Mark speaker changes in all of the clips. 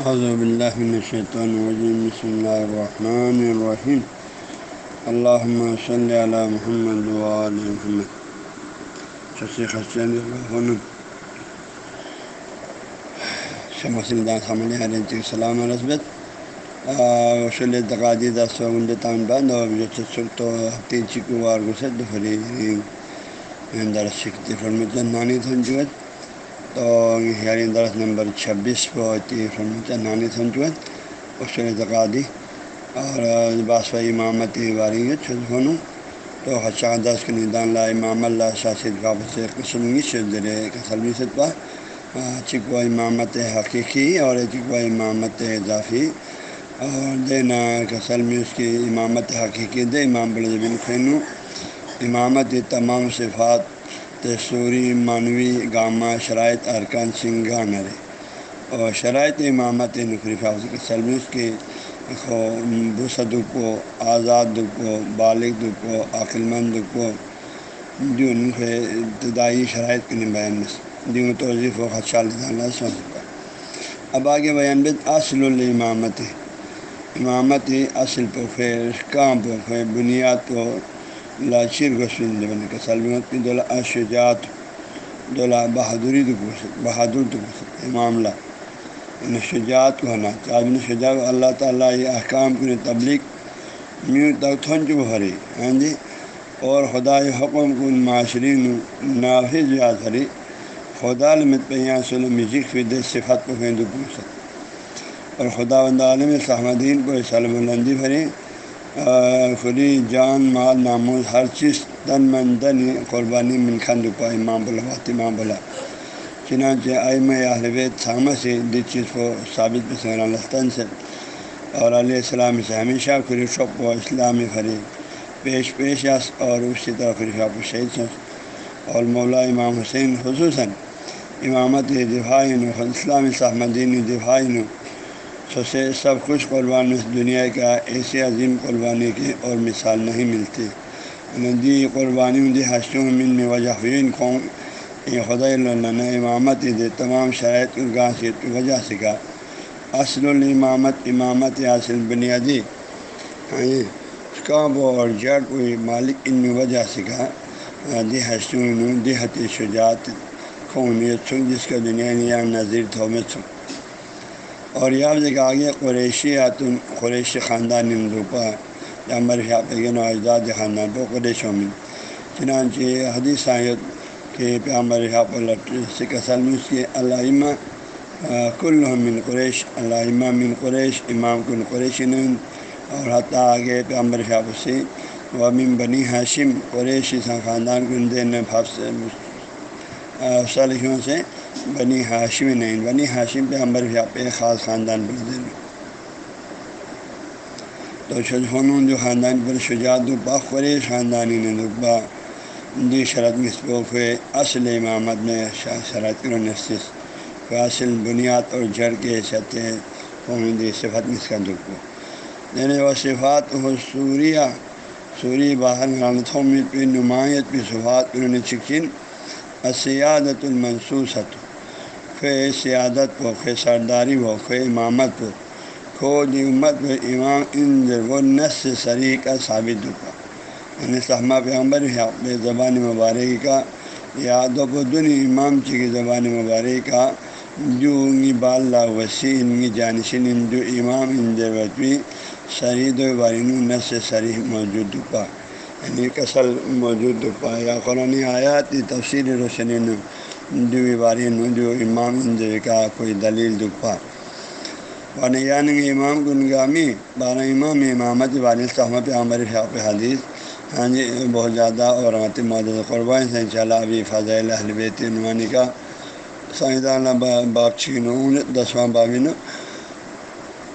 Speaker 1: اعوذ باللہ من الشیطان الرجیم بسم اللہ الرحمن الرحیم اللہم صلی علی محمد وآل محمد. شخصی خرچین شمسل دان حمل علیہ السلام رسبت وصول تقادی دا سوگن تان بند اور جو تو تین چکو وار گسد فری. در سکتی فرمت نانی تھن تھنجوت تو ہیئرنگ یعنی درس نمبر چھبیس کو نانی سنچوت اصول تقادی اور باسفا امامت باری چھنوں تو حشا دس کے ندان لا امام اللہ شاشد قابل سے قسم شدر کسلمی صدبہ چکو امامت حقیقی اور چکو امامت اضافی. اور دینا کسلمی اس کی امامت حقیقی دے، امام بلزمین خینو. امامت تمام صفات تصوری معنوی گامہ شرائط ارکان سنگا نرے اور شرائط امامت نقری حافظ کے کے بسد کو آزاد کو بالغ کو عقل مند کو جو کے ابتدائی شرائط کے بیان دیوں توضیف و خدشہ اللہ سمجھ مطلب اب آگے بیان بد اصل الامامت۔ امامت اصل پوکھے کام پوکھے بنیاد کو لاشر گسل بن کے سلمت کی دولہ اشجات دولہ بہادری تو پوچھ بہادر تو پوچھ معاملہ۔ یعنی شجاعت کو ہونا چاہیے شجاع اللہ تعالیٰ یہ احکام کی تبلیغ، میوں تک تھن چو ہری ہاں جی؟ اور خدا حکم کن معاشرین نافذ یاد ہری خدا المت پہ یہاں سلم مزک فد صفت کو پھینک پوچھ اور خدا وند عالم صحمدین کو سلم الندی بھری خری جان، مال، ناموز، ہر چیز تن من دن قربانی من خند امام بولا امام بولا چنانچہ ائم اہل سامہ سے جس چیز کو ثابت پسند الطن سے۔ اور علیہ السلام سے ہمیشہ خری و اسلامی فری پیش پیش اور اسی طرح خری شاپ و شہید اور مولا امام حسین خصوصاً امامت دفاعی نو اسلامی صحمدین دفاعی نو سے سب کچھ قربان میں دنیا کا ایسی عظیم قربانی کی اور مثال نہیں ملتی۔ دی قربانی دی حسوں من میں وجہ ہوئی۔ قوم یہ خدا اللہ امامت دے تمام شرائط الگاہ سے وجہ سے کا۔ اصل الامامت، امامت اصل بنیادی۔ ہاں، کعب اور جڑ کوئی مالک ان میں وجہ سے کا۔ دی حسوں دی حتی شجاعت قومیت جس کا دنیا نیا نظیر تھومت سکھ اور یہ آپ دیکھا آگے قریشی آتن قریشی خاندان روپا یا مرفیا پیغن و اجداد خاندان کو قریشوں میں چنانچہ حدیث آیت کے پیامبر سکھ اصل میں اس کے علامہ کل من قریش علامہ من قریش، امام کن قریش نند اور حتیٰ آگے پیامبر شاپ سے ومن بنی ہاشم قریشی خاندان کن دین صالحوں سے۔ بنی ہاشم نہیں، بنی ہاشم پہ امبر پہ خاص خاندان پر تو شجفون جو خاندان پر شجاعت با قریش خاندانی نے رقبہ دی شرط مسبوق ہوئے اصل امامت میں شرط نفس اصل بنیاد اور جڑ کے حیثیت قومی دی صفت مس کا دکھ یعنی وہ صفات ہو سوریہ سوری باہر غلطوں میں پہ نمایت پہ صفات انہوں نے چکن اسیادت المنسوسۃ خے سیادت کو خے سرداری ہو خے امامت ہو کھو دی امت و امام ان و نس سری کا ثابت ہوا یعنی صحمہ پیغمبر ہے زبان مبارک کا یا دو بدن امام چی کی زبان مبارک کا، جو انگی بالا وسیع، انگی جانشین ان جو امام ان وطوی شرید و بارین نس سری موجود پا یعنی کسل موجود پا یا قرآن آیات تفصیل روشنی جو بارین جو امام ان کا کوئی دلیل دکھا ورنہ یعنی امام گنگامی بارہ امام امامت والد صحمت عمر شاپ حدیث ہاں جی بہت زیادہ اور مت مدد قربان سے چلا ابھی فضل اہل بیت عنوانی کا سائدانہ باغچین دسواں بابین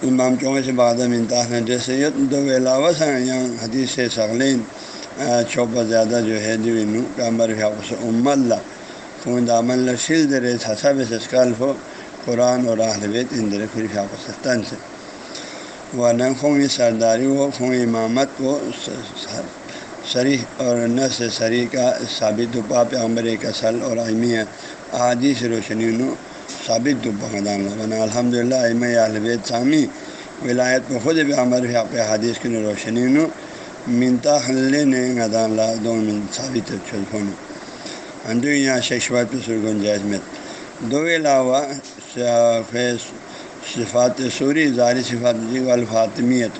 Speaker 1: امام چوبے سے بعد امتحان جیسے یہ دو علاوہ سے یہاں حدیث سے سغلین چوبہ زیادہ جو ہے جو انو پیامبر ام اللہ دامن شل در حسب سسکال ہو، قرآن اور اہل بیت ان در پھر ستن سے۔ ورنہ خون سرداری ہو خون امامت کو سریح اور نس سری کا ثابت پاپ عمر کسل اور اہمیت احادیث روشنی نو ثابت دان بنا الحمد للہ علم البید سامی ولایت پہ خود بھی عمر ہے آپ حادث کی روشنی نو منتا حلے نے غدان لا دو من ثابت چھلفون ہاں، اندو یہاں شیشوات پہ سر گنجائز میں۔ دو علاوہ صفات سوری، ظاہری صفات الفاطمیت۔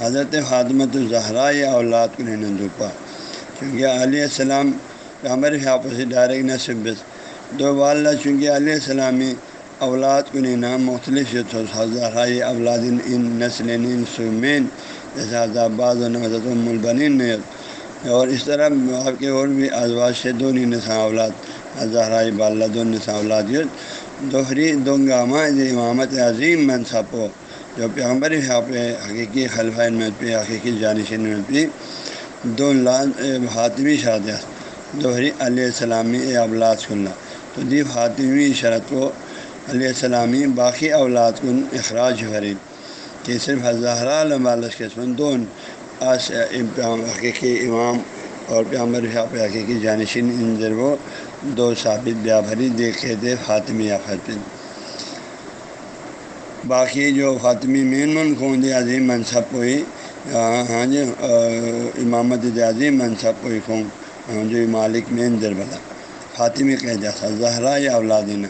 Speaker 1: حضرت فاطمت الظہرا یا اولاد کو نہیں دوپا چونکہ علیہ السلام ہمارے آپس سے ڈائریکٹ نصب دو والدہ چونکہ علیہ السلامی اولاد کو نہیں مختلف ہزارہ اولاد، ان نسل ان سمین جیسے حضاباد حضرت المبن اور اس طرح آپ کے اور بھی ازواج سے دو نسا اولاد ہزارہ باللہ دو نسا اولاد۔ دوہری دو گامہ امامت عظیم منصب ہو، جو پیغمبر یہاں پہ حقیقی خلفۂ میں پہ، حقیقی جانشین میں پہ۔ دو لاد حاطمی شادیات دوہری علیہ السلامی اولاد کھلنا تو دی حاطمی شرط کو علیہ السلامی باقی اولاد کن اخراج حرین کہ صرف ہزارہ المالش کے دون حقیقی امام اور پیامبر پہ حقیقی جانشین ان ضرور دو ثابت بیا بھری دیکھے دے فاطمی یا خاتم باقی جو فاطمی مین من خون دے عظیم منصب ہوئی ہاں جی امامت عظیم منصب ہوئی خون ہاں جو جی، مالک مین دربلا فاطمی کہہ جاتا زہرا یا اولادینہ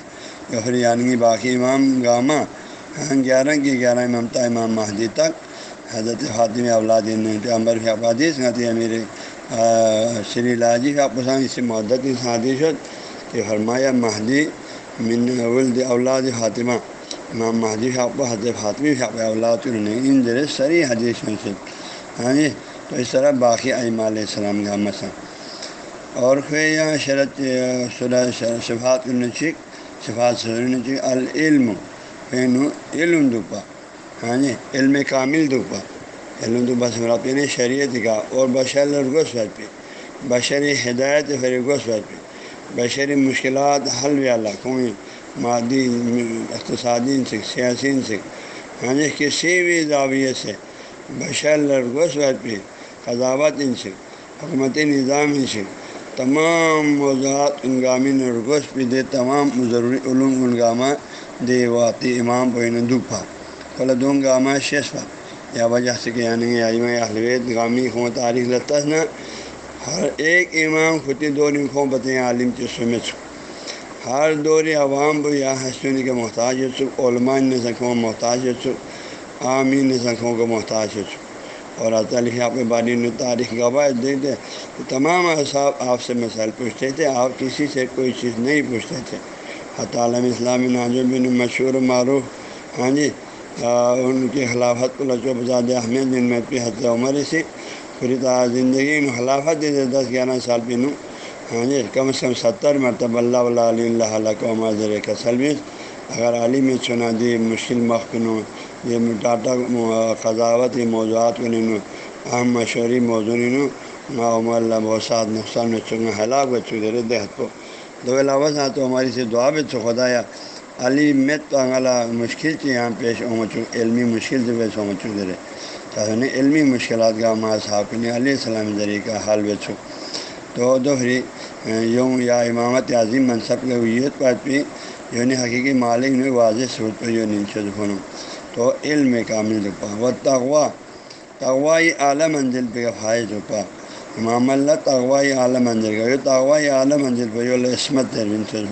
Speaker 1: یا یعنی باقی امام گامہ ہاں گیارہ کی گیارہ امامتا امام مہدی تک۔ حضرت فاطم اولادین امبر حادیث غتی امیر شری لاجی کا پسند اس سے مدت اس حادث کہ فرمایا، مہدی من ولد اولاد فاطمہ امام مہدی صاحب حضرت فاطمی صاحب اولاد نے ان ذریعے سری حدیث میں سے ہاں جی؟ تو اس طرح باقی ائمہ علیہ السلام کا مسئلہ اور پھر یہاں شرط شفات النچک شفات العلم فین علم دپا ہاں جی علم کامل دپا علم دپا سے یعنی شریعت کا، اور بشر گوش پہ بشری ہدایت پھر گوش پہ بشری مشکلات حل والا کوئی مادی، اقتصادی سکھ سیاسی سکھ ہاں جی کسی بھی زاویے سے بشر لرگوش پہ قضاوت ان سکھ حکومتی نظام ان سکھ تمام موضوعات انگامی نرگوش پہ دے، تمام ضروری علوم انگامہ دے واطی امام بین دپا کل دوں گامہ شیشفا یا وجہ سے کہ یعنی اہلوید گامی خوں تاریخ لتا ہر ایک امام خطی دور خوں بتیں عالم کی سمجھ ہر دور عوام بھی یا حسن کے محتاج ہو علماء نے محتاج ہو عامی نے سکھوں کو محتاج ہو اور تعلیق آپ کے بارے میں تاریخ گواہ دیتے کہ تمام اصحاب آپ سے مسائل پوچھتے تھے آپ کسی سے کوئی چیز نہیں پوچھتے تھے عالم اسلامی ناجو بن مشہور معروف ہاں جی ان کی خلافت کو لچو بزاد احمد بن میں پی حضرت عمر سے۔ پوری طرح زندگی میں خلافت دے دس، گیارہ سال پینوں ہاں جی کم از کم ستر مرتبہ اللہ ولا علی اللہ علیہ کو ماضر کا سلوس اگر علی میں چنا دی مشکل مخنوں یہ ٹاٹا قضاوت موضوعات کو نینو اہم مشہوری موضوع نینو نا اللہ بہت سات نقصان میں چنگا ہلاک بچوں دے دیہات کو۔ دو علاوہ تو ہماری سے دعا بھی تو خدایا۔ علی مت تو انگلا مشکل سے یہاں پیش ہو چک علمی مشکل سے پیش ہو چکے رہے چاہے علمی مشکلات کا ہمارا صاحب نے علیہ السلام ذریعے کا حال بے چک تو دوہری یوں یا امامت عظیم منصب کے ویت پر بھی یونی حقیقی مالک نے واضح صورت پہ یوں نیچے دکھوں تو علم کامل دپا و تغوا تغوائی اعلیٰ منزل پہ فائز دپا امام اللہ تغوائی اعلیٰ منزل کا۔ یہ تغوائی اعلیٰ منزل پہ یہ عصمت تربین سے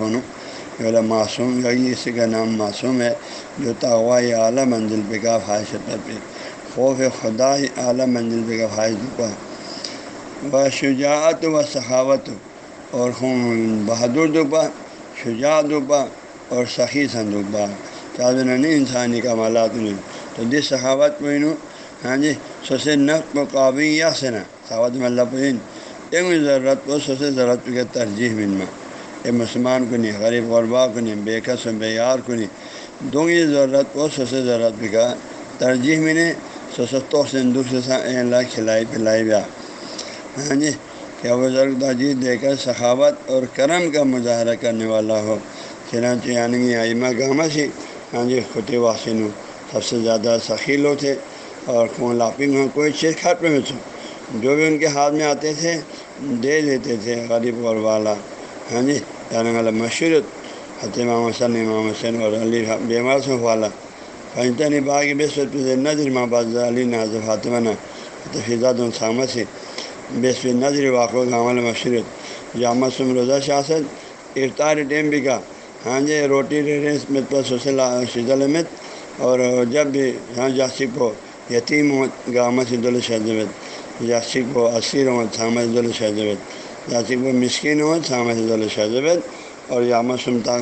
Speaker 1: دھونوں یہ معصوم یا اسی کا نام معصوم ہے جو تغوائی اعلیٰ منزل پہ کا فائش پہ خوف خدا اعلیٰ منزل پہ کا فائز دپا و شجاعت و سخاوت اور خون بہادر دبا شجاع دبا اور سخی سندوبا نہیں انسانی کمالات میں تو جس سخاوت پہنوں ہاں جی سوسے نقط و قابل یا سنا سخاوت میں اللہ پہن ضرورت کو سوسے ضرورت کے ترجیح میں اے مسلمان کو نہیں غریب غربا کو نہیں بے کس و بے یار کو نہیں دوں گی ضرورت کو سوسے ضرورت کا ترجیح میں نے سوسے تو سندوق سے اللہ کھلائی پلائی بیا۔ ہاں جی کیا بزرگ تجیز دے کر سخاوت اور کرم کا مظاہرہ کرنے والا ہو۔ چنانچہ یعنی آئمہ گامہ سے ہاں جی خطے واسن سب سے زیادہ سخیل تھے اور خون لاپنگ ہوں کوئی چیز کھٹ میں جو بھی ان کے ہاتھ میں آتے تھے، دے دیتے تھے غریب اور والا۔ ہاں جی یعنی والا مشہور حت امام حسن امام حسین اور علی بیمار سے والا فنطن باغ بسط نظر محباز علی ناز فاطمہ فضاد السامہ سے بسف نظر واقع عمل مشرت جامع سم روزہ شاست افطار ٹیم بھی کا ہاں جی روٹی ریس میں احمد اور جب بھی ہاں جاسک ہو یتیم ہو گامت عید الشہد جاسک ہو اسیر ہو تھامد الشہد جاسک ہو مسکین ہو تھامد عید الشہد اور یامہ سمتا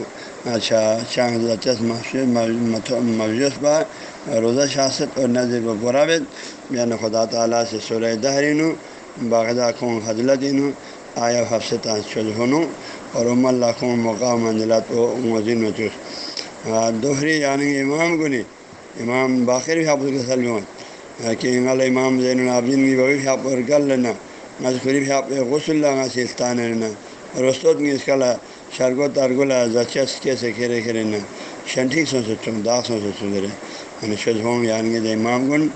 Speaker 1: اچھا شاہ چس مفجوس با روزہ شاست اور نظر و برابد بیان خدا تعالیٰ سے سورہ دہرین باغدہ خون حضلتین آیا حفصت شجہن اور ام اللہ خون موقع منزلات و مزین و چس دوہری یعنی امام گنی امام باقر بھی حافظ کے سلم کہ امام زین العابدین کی ببی حاپ اور گل لینا مذکری بھی آپ غسل اللہ سلطان رہنا رستوت میں اس کا شرگو ترگلا زچس کے سے کھیرے کھیرے نہ شنٹھیک سو سچوں داغ سو سچوں درے یعنی شد ہوں یعنی کہ امام گن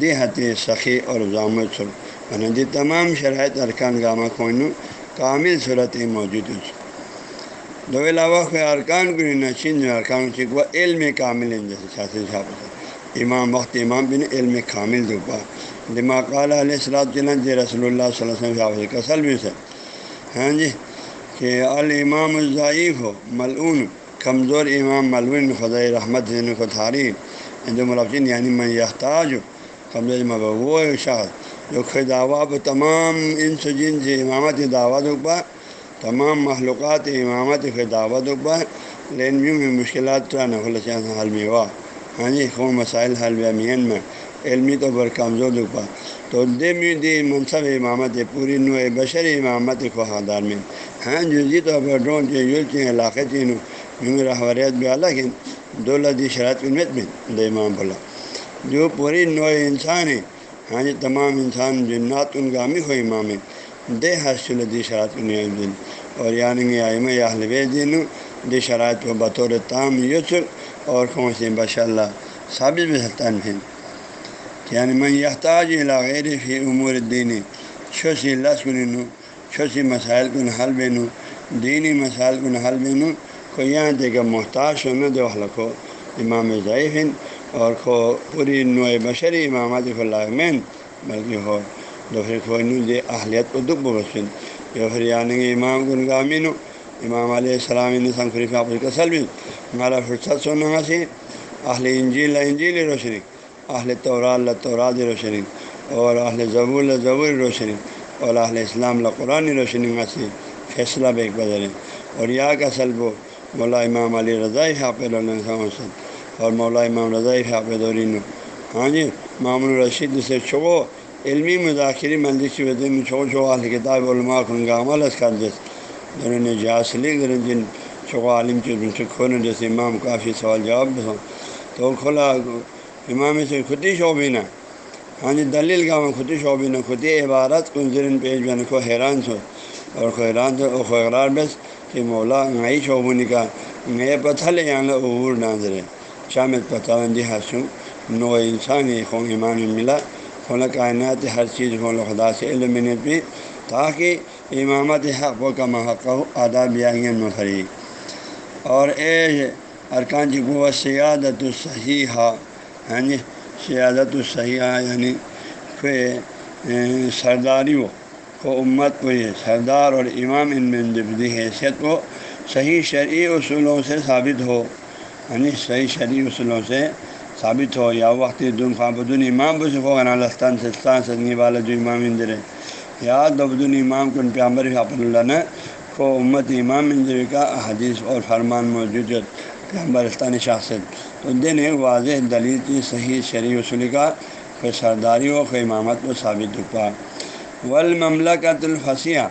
Speaker 1: دی حتی سخی اور ضامت سر۔ یعنی دی تمام شرائط ارکان گامہ کھوئنو کامل صورت موجود ہے۔ دو علاوہ کوئی ارکان کو نہ چین ارکان چک وہ علم کامل جیسے شاطر صاحب امام وقت امام بن علم کامل دماغ علیہ السلام جنت جی رسول اللہ صلی اللہ علیہ وسلم کا سلم سے۔ ہاں جی کہ الامام الضعیف ہو ملعون، کمزور امام ملون خدا رحمت کو تعریف جو ملفظین یعنی میں یحتاج، کمزور وہ شخص جو خود دعویٰ تمام ان سجین سے امامت دعوت اقبا تمام معلومات امامت خود دعوت اقبا لیکن میں مشکلات نقل حل میں ہوا۔ ہاں جی خون مسائل حل میں۔ علمی طور پر کمزور اقبا تو دے میں دی منصب امامت پوری نو بشر امامت کو حادار میں. ہاں جو جی تو ڈرون کے یو کے علاقے تین یوں رحوریت بھی الگ ہیں دو لدی شرائط علمت میں دے امام بولا. جو پوری نو انسان ہے ہاں جی تمام انسان جنات ان گامی ہو امام دے حاصل دی شرائط دن اور یعنی آئم یا دین دی شرائط کو بطور تام یوسف اور کون سی اللہ ثابت بھی سلطان ہیں. یعنی میں یہ علاغیر فی امور دینی شوشی لسکن چھوسی مسائل کو حل بینوں دینی مسائل کو حل بینوں کو یہاں دے گا محتاج ہونا دو حلق ہو امام ضعیف اور کھو پوری نوع بشری امامات فلامین بلکہ ہو دو پھر کھو دے اہلیت کو دب بسن یا پھر یعنی امام گن گامین امام علیہ السلام سنخریف آپ کا سلم ہمارا فرصت سونا سی، اہل انجیل انجیل روشنی۔ اہل طورا اللہ توراد روشنی، اور اہل ضبول ضبور روشنی، اور اہل اسلام اللہ قرآن روشنی سے فیصلہ بیک بدرے اور یا کا سلب و مولا امام علی رضاء حافظ اللہ اور مولا امام رضاء حافظ الرین ہاں جی مام الرشید سے چھو علمی مذاکری مندی وجہ میں چھو چھو اہل کتاب علماء خن کا عمل اس کا جس دونوں نے جاسلی جن چھو عالم سے کھونے جیسے امام کافی سوال جواب بھی ہوں تو کھلا امام سے خود ہی شعبینہ۔ ہاں جی دلیل کا میں خودی شعبی نے خود عبارت کو زرین پیش بین کو حیران سو اور حیران سو خیرار بس کہ مولا نئی شعبونی کا نئے پتھل یہاں عبور ناظر شامل پتہ دی حسوں نو انسان خون ایمان ملا۔ خلا کائنات ہر چیز خون خدا سے علم بھی تاکہ امامت حق و کا محق آداب آئیں مفری۔ اور اے ارکان جی کو سیادت الصحیح ہاں جی سیادت الصحیح یعنی کہ سرداری کو امت کو یہ سردار اور امام ان میں جبدی حیثیت کو صحیح شرعی اصولوں سے ثابت ہو یعنی صحیح شرعی اصولوں سے ثابت ہو، یا وقت دن خابدن امام بس ہو لستان سستان سدنی والا جو امام اندر یا دبدن امام کو پیامبر حافظ اللہ نے کو امت امام اندر کا حدیث اور فرمان موجود پیامبرستانی شاست تو دن ایک واضح دلیل کی صحیح شرعی اصولی کا کوئی سرداری و کوئی امامت کو ثابت دکھا ول مملکت الفسیہ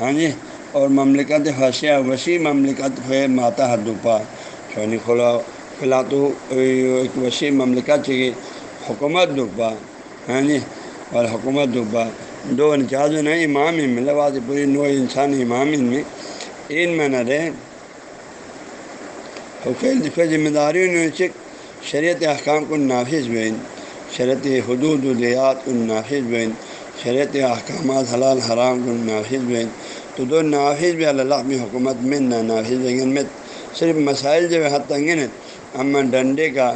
Speaker 1: ہاں جی اور مملکت فسیہ وسیع مملکت ہے ماتا حد دپا یعنی کھلا کھلا تو ایک وسیع مملکت چاہیے حکومت دکھا ہاں جی اور حکومت دکھا دو انچاز نہیں امام ان میں پوری نو انسان امام ان میں ان میں نہ رہے۔ حقیق ذمہ داریوں نے شریعت احکام کو نافذ بین، شریعت حدود الدیات کو نافذ بین، شریعت احکامات حلال حرام کو نافذ بین۔ تو دو نافذ بھی اللہ میں حکومت میں نہ نافذ بین میں۔ صرف مسائل جو حد تنگن اما ڈنڈے کا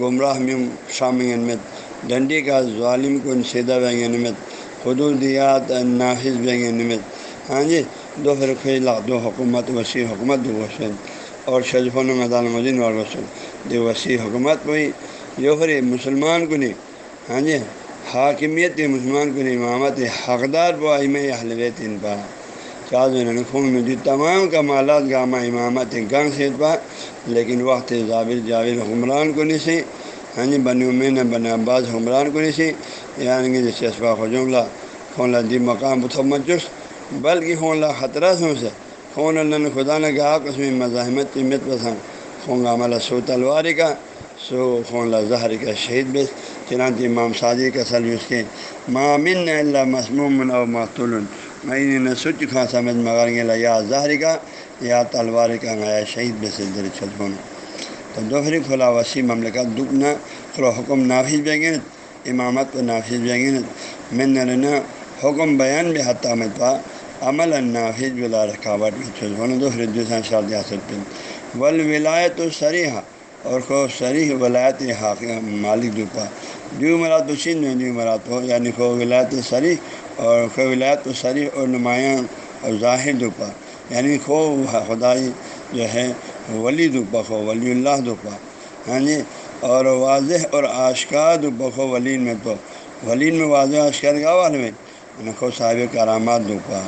Speaker 1: گمراہ میں شامل میں۔ ڈنڈی کا ظالم کو سیدھا بینگ نمت حدودیات نافذ بینگ نمت ہاں جی دو فرقی دو حکومت، وسیع حکومت دو وسن اور شجفون میدان مدین اور وسن دو وسیع حکومت ہوئی۔ جو پھر مسلمان کو نہیں ہاں جی حاکمیت مسلمان کو نہیں، امامت حقدار پہ ام حلویت ان پا چار نے خون میں جو تمام کمالات گامہ امامت گنگ سے پا لیکن وقت ضابر جاوید حکمران کو نہیں سی۔ ہاں جی بنی امین بن عباس حکمران کو نہیں سی۔ یعنی کہ جیسے اسبا خجملہ خون دی مقام بتو بلکہ خون خطرہ سے۔ خون اللہ خدا نے کہا کہ اس میں مزاحمت قیمت پسند ہاں۔ خون کا عملہ سو تلواری کا، سو خون لا ظہر کا شہید بس۔ چنانچہ امام شادی کا سلم اس کے۔ مامن اللہ مسموم او مقتول۔ میں نے سچ کھا سمجھ، مگر گلا یا ظاہر کا، یا تلوار کا نیا شہید بے سے در چل تو دوسری کھلا وسیع مملکت دکھنا کھلا حکم نافذ بیں گے امامت کو نافذ بیں گے میں نے حکم بیان بھی حتیٰ میں پا۔ عمل نافذ بلا رکاوٹ میں ہونا دوسرے دوسرا شاد حاصل پہ ول ولایت و سریحا اور خو سریح ولایت حاق مالک دوپا جو مراد و سند میں جو مراد ہو یعنی خو ولایت سریح اور خو ولایت و سریح اور نمایاں اور ظاہر دوپا یعنی خو خدائی جو ہے، ولی دوپا خو ولی اللہ دوپا ہاں جی؟ اور واضح اور آشکار دوپا خو ولین میں تو۔ ولین میں واضح آشکار کا والے میں؟ یعنی خو صاحب کرامات دوپا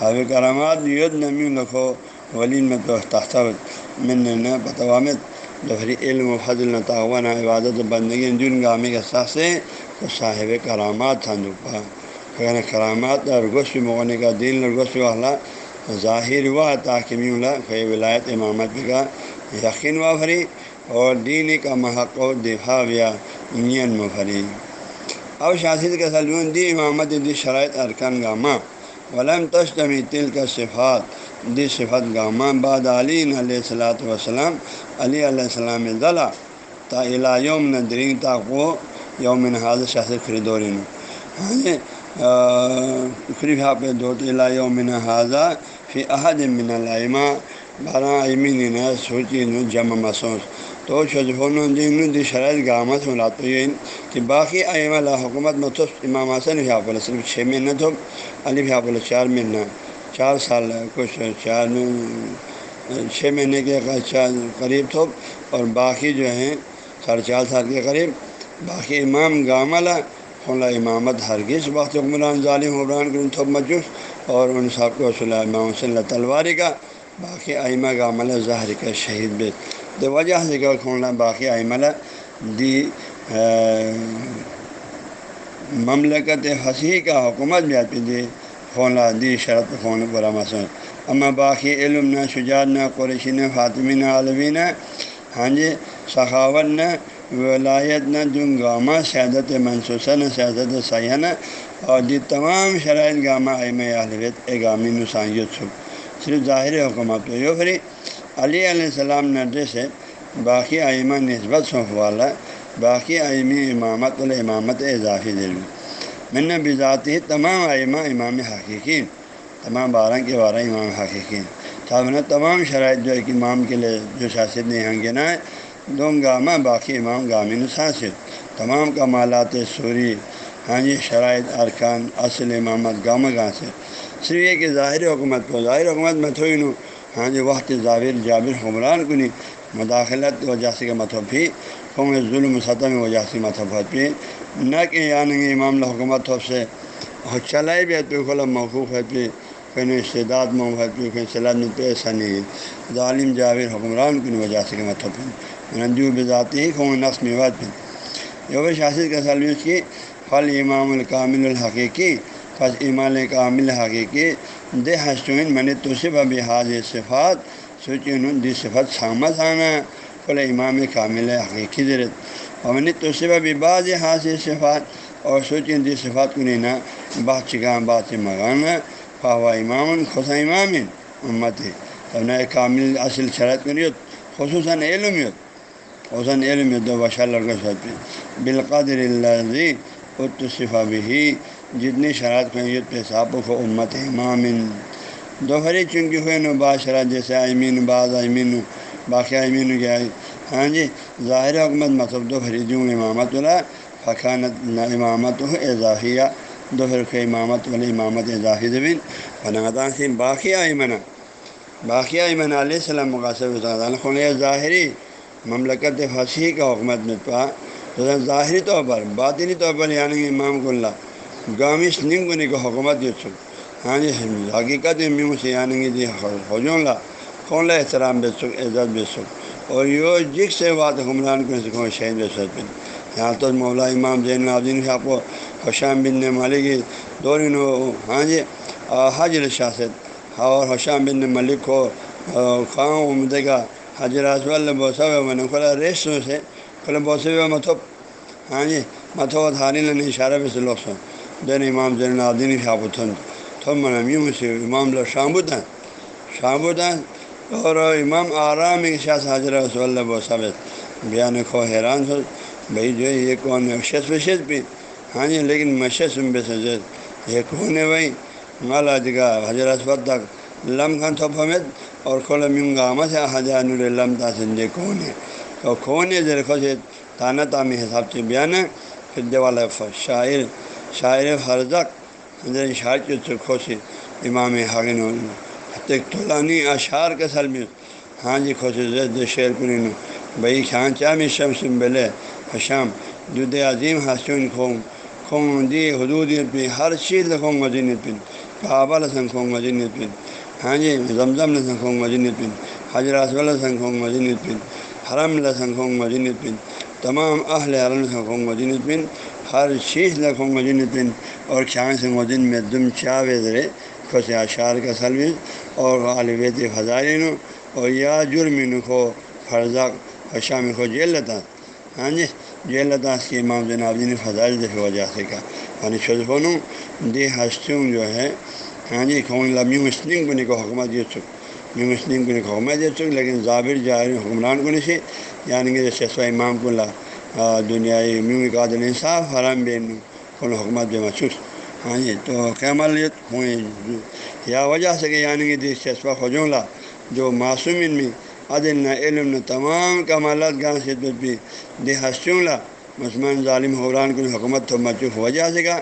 Speaker 1: صاحب کرامات ید نمی لکھو ولین میں تو تخت من نہ بتوامت دوہری علم و فضل نہ تعاون عبادت و بندگی جن گامی کے ساتھ سے تو صاحب کرامات تھا دوپا یعنی کرامات اور گوشت مغنے کا دل اور گوشت والا ظاہر ہوا تاکمی اللہ خی ولایت امامت کا یقین و بھری اور دین کا محق و دفاع یا انین مفری اب شاست کا سلم دی امامت دی شرائط ارکان گامہ ولم تشتمی تل کا صفات دی صفت گامہ بعد علی علیہ السلاۃ وسلم علی علیہ السلام ضلع تا یوم ندرین تاقو یوم حاضر شاست خریدورین ہاں جی یعنی، فری پہ دو تلا یومن حاضہ فی احد من العمہ بارہ عمین سوچی جمع مسوس. تو شجفون دی شرائط گامت ملات کہ باقی ائمہ لا حکومت متف امام حسن فیاف اللہ صرف چھ مہینہ تھو علی فیاف اللہ چار مہینہ چار سال کچھ چار چھ مہینے کے قریب تھو اور باقی جو ہیں ساڑھے چار سال کے قریب، باقی امام گاملہ خلا امامت ہرگز وقت حکمران ظالم حکمران کرن تھوب مجوس اور ان صاحب کو صلی اللہ صلی اللہ تلواری کا باقی آئمہ کا عملہ ظاہر کا شہید بے تو وجہ سے کہ کھولنا باقی آئملہ دی مملکت حسیح کا حکومت بھی آپ دی کھولا دی شرط خون برا مسئلہ۔ اما باقی علم نہ، شجاعت نہ، قریشی نہ، فاطمی نہ عالمی نہ ہاں جی سخاوت نہ، ولایت نہ جن گامہ سیادت منصوصہ نہ، سیادت سیاح اور دی تمام شرائط گامہ ایم اہلویت اے گامی نسائیت سب۔ صرف ظاہر حکومت ہو پھر علی علیہ السلام نڈے سے باقی آئمہ نسبت سونپ والا، باقی آئمی امامت الامامت اضافی دل۔ میں نے بذاتی تمام آئمہ امام حقیقین، تمام بارہ کے بارہ امام حقیقین۔ صاحب نے تمام شرائط جو ایک امام کے لیے جو شاست نے یہاں گنا ہے دو گامہ باقی امام گامی نساست تمام کا مالات سوری ہاں جی شرائط، ارکان، اصل امامت گامہ گاہ سے۔ صرف یہ کہ ظاہر حکومت کو ظاہر حکومت میں تھوئی نو ہاں جی وقت ظاہر جابر حکمران کو نہیں، مداخلت وجہ سے متحب بھی قوم ظلم سطح میں وجہ سے متحب بھی نہ کہ یعنی امام حکومت ہو سے چلائی بھی پہ کھلا موقوف ہے پہ کوئی استعداد محبت ہے پہ کوئی سلاد میں پہ ایسا نہیں ہے۔ ظالم جاویر حکمران کی وجہ سے متحب رنجو بذاتی ہی قوم نقص میں بات پہ یہ شاست کا سالوس کی فل امام الکامل الحقیقی فض امام کامل حقیقی دے حسین من توصف ابھی حاض صفات سوچن دی صفت سامت آنا فل امام کامل حقیقی ضرورت اور من توصف ابھی بعض حاض صفات، اور سوچن دی صفات کو نینا بات چکا بات مغانا فاوا امام خصا امام امت ہے۔ تب نہ کامل اصل شرط کو خصوصاً علمیت خصوصاً علم دو بشا لڑکا ساتھ بالقدر اللہ اتصفا بھی جتنی شرائط خیت پہ صاحب و امت امام دوہری چونکہ ہوئے نو باشرہ جیسے امین بعض امین باقی امین گیا ہاں جی ظاہر حکمت مطلب دو فریدوں امامت اللہ فقانت نہ امامت ہو اضافیہ دو پھر امامت والی امامت اضافی زمین بنا سے باقی آئمن، باقی ایمن علیہ السلام مقاصد ظاہری مملکت پھنسی کا حکمت میں پا ظاہری طور پر، باطنی طور پر یعنی امام کو اللہ گامش ننگ کو حکومت جو چک ہاں جی حقیقت میوں سے یعنی جی حجوں لا. کون لا احترام بے سک عزت بے سک اور یہ جک سے بات حکمران کو سکھوں شہید بے سک یہاں یعنی تو مولا امام زین العابدین کے آپ کو حشام بن مالک دور ہاں جی حج شاست اور حشام بن ملک کو خواہ عمدے کا حضرات بوسا من کھلا ریس سے کھلا بوسے متھب ہاں جی یعنی متھو تھاری نے اشارہ بھی سے لوگ سن دین امام زین العابدین کے آپ تھن تھم من سے امام لوگ شامبد ہیں شامبد ہیں اور امام آرام شاہ حضرت رسول اللہ بوسا بیان کھو حیران ہو بھائی جو ہے یہ کون ہے شیش وشیش بھی ہاں جی لیکن مشیش بے سجد یہ کون ہے بھائی مالا جگہ حضرت تک لم خان تھوپ حمید اور کھول منگا آمد ہے حضرت نور لم تاسن یہ کون ہے اور کون ہے ذرا سے تانا تامی حساب سے بیان ہے پھر والا شاعر شاعر فرزق حضرت شاعر کے چرخوں سے امام حاگن طولانی اشعار کے سلم ہاں جی خوش شعر کنین بھائی خان چام شمس بلے، حشام دود عظیم حسن کھونگ کھونگ دی حدود پن ہر چیز لکھوں مجین پن کعبہ لسن کھونگ مجین پن ہاں جی زمزم لسن کھونگ مجین پن حضرت لسن کھونگ مجین پن حرم لسن کھونگ مجین پن تمام اہل حرم لسن کھونگ مجین پن ہر چیز لکھوں مجین پن اور کھان سے مدین میں دم چا وزرے خوش اشعار کا سلوز اور غالبیت فضائن اور یا جرم کھو فرضہ حشام کھو جیل لتا۔ ہاں جی جیل لداخ کے امام جناب نے فضائل دفع وجہ سے کا یعنی شدفون دی ہستیوں جو ہے ہاں جی کھون لمیوں مسلم بنے کو حکومت دے چک۔ میوں مسلم بنے کو حکومت دے چک، لیکن ظابر جاہر حکمران کو نہیں سے یعنی کہ جیسے امام کو اللہ دنیائی میوں قادل انصاف حرام بین کون حکومت بے مخصوص۔ ہاں جی تو قیمت یا وجہ سے کہ یعنی کہ دیش چسپا خجوں لا جو معصومین میں عدل نہ علم نہ تمام کمالات گاہ سے بھی دے ہستیوں لا مسلمان ظالم حکمران کو حکومت تو مچوف وجہ سے کا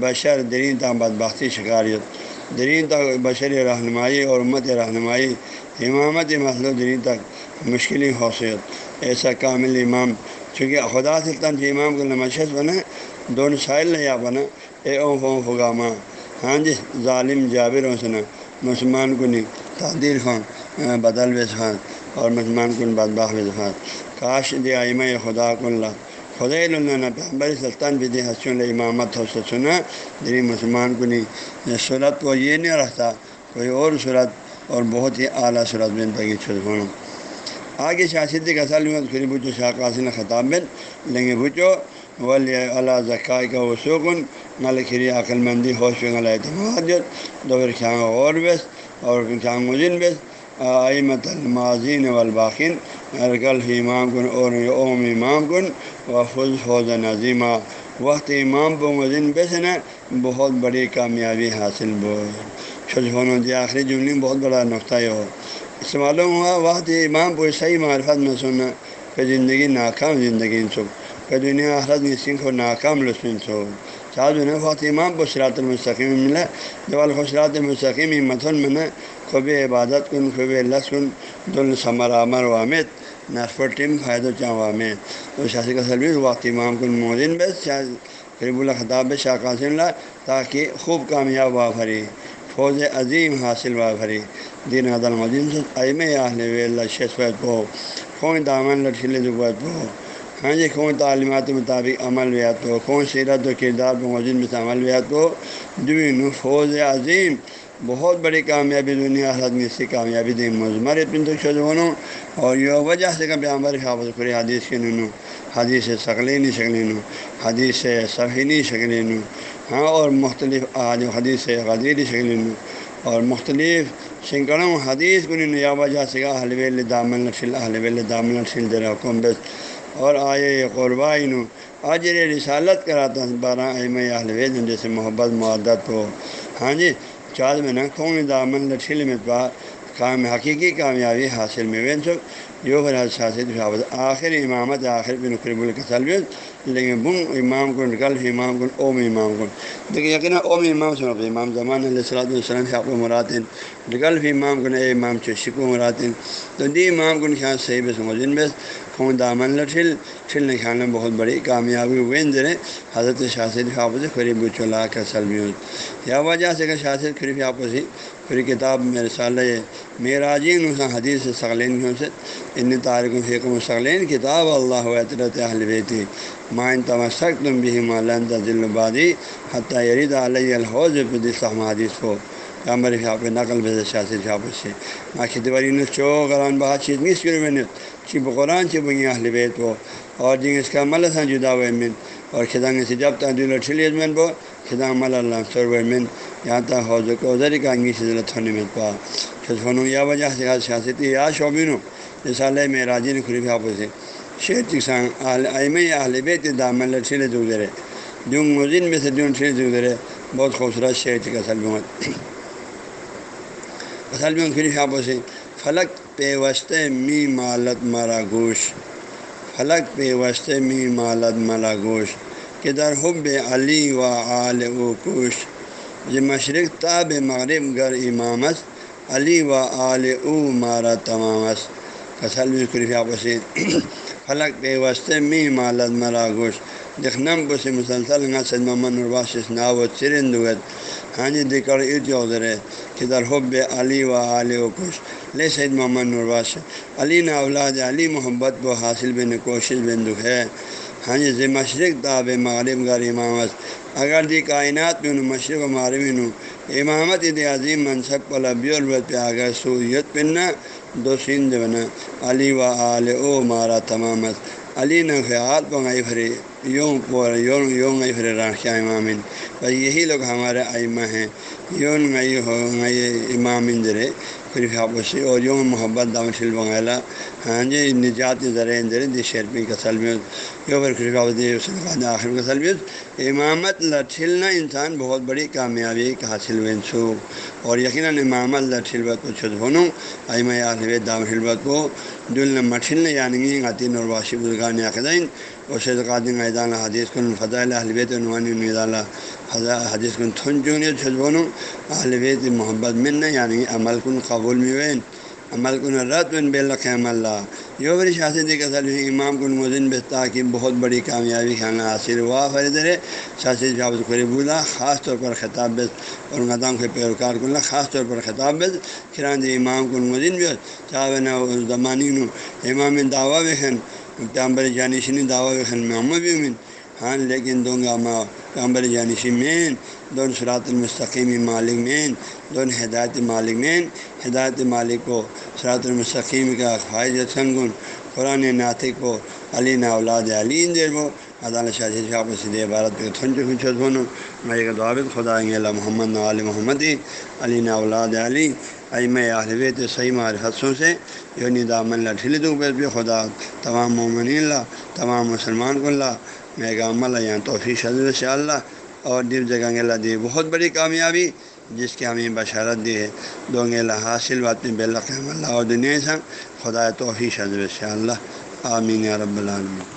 Speaker 1: بشر درین تا بدبختی شکاریت درین تک بشری رہنمائی اور امت رہنمائی، امامت مسلو درین تک مشکل حوصیت ایسا کامل امام چونکہ خدا سے تن جی امام کو نمشت بنا دونوں سائل نے یا بنا اے او فو فگامہ ہاں جی ظالم جابر حسن مسلمان کو نہیں تعدیر خان بدل ویس خان۔ اور مسلمان کن بدباخ ویس خان۔ کاش دے آئمہ خدا کن اللہ خدا اللہ پیمبر سلطان بھی دے حسن امامت ہو سنا دری مسلمان کو نہیں صورت کو یہ نہیں رکھتا کوئی اور صورت اور بہت ہی اعلیٰ صورت بن پگی چھوڑ آگے شاست کا سال پھر بچو شاہ قاسم خطاب بن لیں گے بچو ولی اللہ زکائے کا وسوکن نل کھری عقل مندی، ہوش غل اعتماد دوبر خیام اور بیس، اور خیام مجن بیس، آئمت الماضین والباقین ارکل امام کن، اور اوم امام کن، و فض فوز نظیمہ، وقت امام کو مزین بیس نا بہت بڑی کامیابی حاصل بو۔ ہونا دی آخری جملے میں بہت بڑا نقطہ یہ ہو اس سے معلوم ہوا وقت امام کو صحیح معرفت میں سننا کہ زندگی ناکام زندگی سکھ کہ دنیا آخرت میں سنکھ اور ناکام لسن سو چاہ جو ہے امام کو شراط المستقیم ملا جب خشرات مستقیم متن میں نے خوب عبادت کن، خوب لس کن، دل ثمر عمر وامد نسپٹم فائدہ چاہ وامد تو شاسی کا سروس وقت امام کن مودن بس، شاہ قریب اللہ خطاب شاہ قاسم اللہ، تاکہ خوب کامیاب وا فوج عظیم حاصل وا بھری دین عدل مدین سے ایم شیشوت کو کون دامن لٹھیلے دبت ہو ہاں جی کون تعلیمات کے مطابق عمل ویات ہو کون سیرت و کردار کو مسجد میں عمل ویات ہو جو فوج عظیم بہت بڑی کامیابی دنیا حد میں سے کامیابی دیں مضمر پن تو شدونوں اور یہ وجہ سے کبھی عمر خابت کرے حدیث کے ننو۔ حدیث شکلینی شکلین حدیث صفینی شکلین ہاں اور مختلف حدیث غدیری شکلین اور مختلف سنکڑوں حدیث کو یا وجہ سے اہل دامن نشل اہل دامن نشل در حکم بس۔ اور آئے قربائی نو آجر رسالت کراتا بارہ اہم اہل جیسے محبت، معدت ہو ہاں جی چار میں نا قومی دامن لٹھل میں پا کام حقیقی کامیابی حاصل میں وین سک جو پھر شاست حافظ آخر امامت آخر بن قریب القصل لیکن بن امام کن کل امام کن، اوم امام کن. دیکھیے یقینا اوم امام سن امام زمان علیہ السلۃ السلام حق و مراتن. رکل امام کن، اے امام چشک و مراتن. تو دی امام کن خیال صحیح بس مجن بس. خون دامن لٹھل، ٹھل نے خیال میں بہت بڑی کامیابی ہوئے ذرے حضرت شاست حافظ قریب چلا کا سلم یا وجہ سے کہ شاست قریب حافظ پھر کتاب میرے سال معراجین حدیث سغلین کیوں سے ان تارک فیق مستقلین کتاب اللہ وطرت البیتی مائن تمسک تم بھی مالن تزل البادی حتیٰ یرید علیہ الحوض الحم حدیث کو کامر پہ نقل بے شاست حافظ سے۔ ماں کھیتی نے چو قرآن بہت چیز نہیں کرو چپ قرآن چپ اہل بیت کو اور جن اس کا مل تھا جدا ومن اور خدانگ سے جب تک دل ٹھلیز من بو خداں مل اللہ سر یہاں تک حوض کو ذری کا انگی سے ضرورت ہونے میں پا خون یا وجہ سے سیاست یا شوبین ہوں رسالہ میں راجی نے خریف حافظ سے شیر چکسان اہم اہل بیت دامن ٹھیلے دے جوں مزین میں سے جوں ٹھیلے دے بہت خوبصورت شیر چکا اصل میں اصل میں خریف حافظ سے فلک پے وسط می مالت مرا گوش فلک پے وسط می مالت مرا گوش کہ در حب علی و آل و کوش۔ یہ مشرق تاب مغرب گر امامت علی و آل او مارا تمامس کسل میں قریف فلک پہ وسط می مالت مرا گوش۔ دکھنم کو سے مسلسل نہ سد محمد نرواس نا و چرندوت ہاں جی دکڑ عید چودھر کہ در حب علی و عال و کش لے سید محمد نرواس علی نا اولاد، علی محبت کو حاصل بن کوشش بن دکھ ہے۔ ہاں جی مشرق تاب مغرب گر امامت اگر دی کائنات میں مشرق و مغربی نو امامت اد عظیم منصب کو لبی اور پہ اگر سویت پننا دو سند بنا۔ علی و آل او مارا تمامت علی نے خیال کو گئی پھرے یوں پور یوں یوں گئی پھرے راشہ امامن بھائی یہی لوگ ہمارے ائمہ ہیں۔ یون گئی ہو گئی امامن ذرے پھر حافظ اور یوں محبت دام شل بنگالا ہاں جی نجات ذرائع ذرے دی شیر پہ کسل میں۔ یوں پھر خریف آخر کسل میں۔ امامت لٹھلنا انسان بہت بڑی کامیابی کا حاصل ہوئے سوکھ اور یقیناً امامت لٹھلبت کو چھت بھونوں ائم عالب دام حلبت کو دل مٹھل یعنی عطین اور واشی بزرگان عقدین اور قادم میدان حدیث کن فضا البیت عنوانی میدالہ حدیث کن تھن چون چھت بھونوں البیت محبت من یعنی عمل کن قبول میں عمل کن رت بن بے لقم اللہ یو بری شاست اصل امام کن مدن بستا کی بہت بڑی کامیابی کھانا حاصل ہوا فرضر شاست جاب قریب بولا خاص طور پر خطاب بس اور غدام کے پیروکار کن خاص طور پر خطاب بس خران امام کن مدن بھی چاہ نہ زمانی نو امام دعویٰ بخن پیامبر جانشنی دعویٰ بخن محمد بھی ہاں لیکن دوں گا ماں پیامبر جانشی مین، دون سرات المستقیم مالک مین، دون ہدایت مالک مین. ہدایت مالک کو سرات المستقیم کا خواہش سنگن قرآن ناطق کو علی، نا اولاد علی ان دیر وہ عدالت شاہ شاہ کو سیدھے عبارت پہ تھن چکن چھت بونو میں ایک دعابت خدا اللہ محمد علیہ محمد علی، نا اولاد علی. ائم اہلویت صحیح معرفتوں سے یو ندام اللہ ٹھلی دوں بھی خدا، تمام مومن اللہ، تمام مسلمان کو اللہ میں گام اللہ، یہاں توفیق شدر سے اللہ، اور دل جگہ اللہ دی بہت بڑی کامیابی، جس کی ہمیں بشارت دی ہے۔ دو گے اللہ حاصل بات میں بلّہ اللہ اور دنیا سے، خدا توفیق شدر سے اللہ۔ آمین رب العالمین۔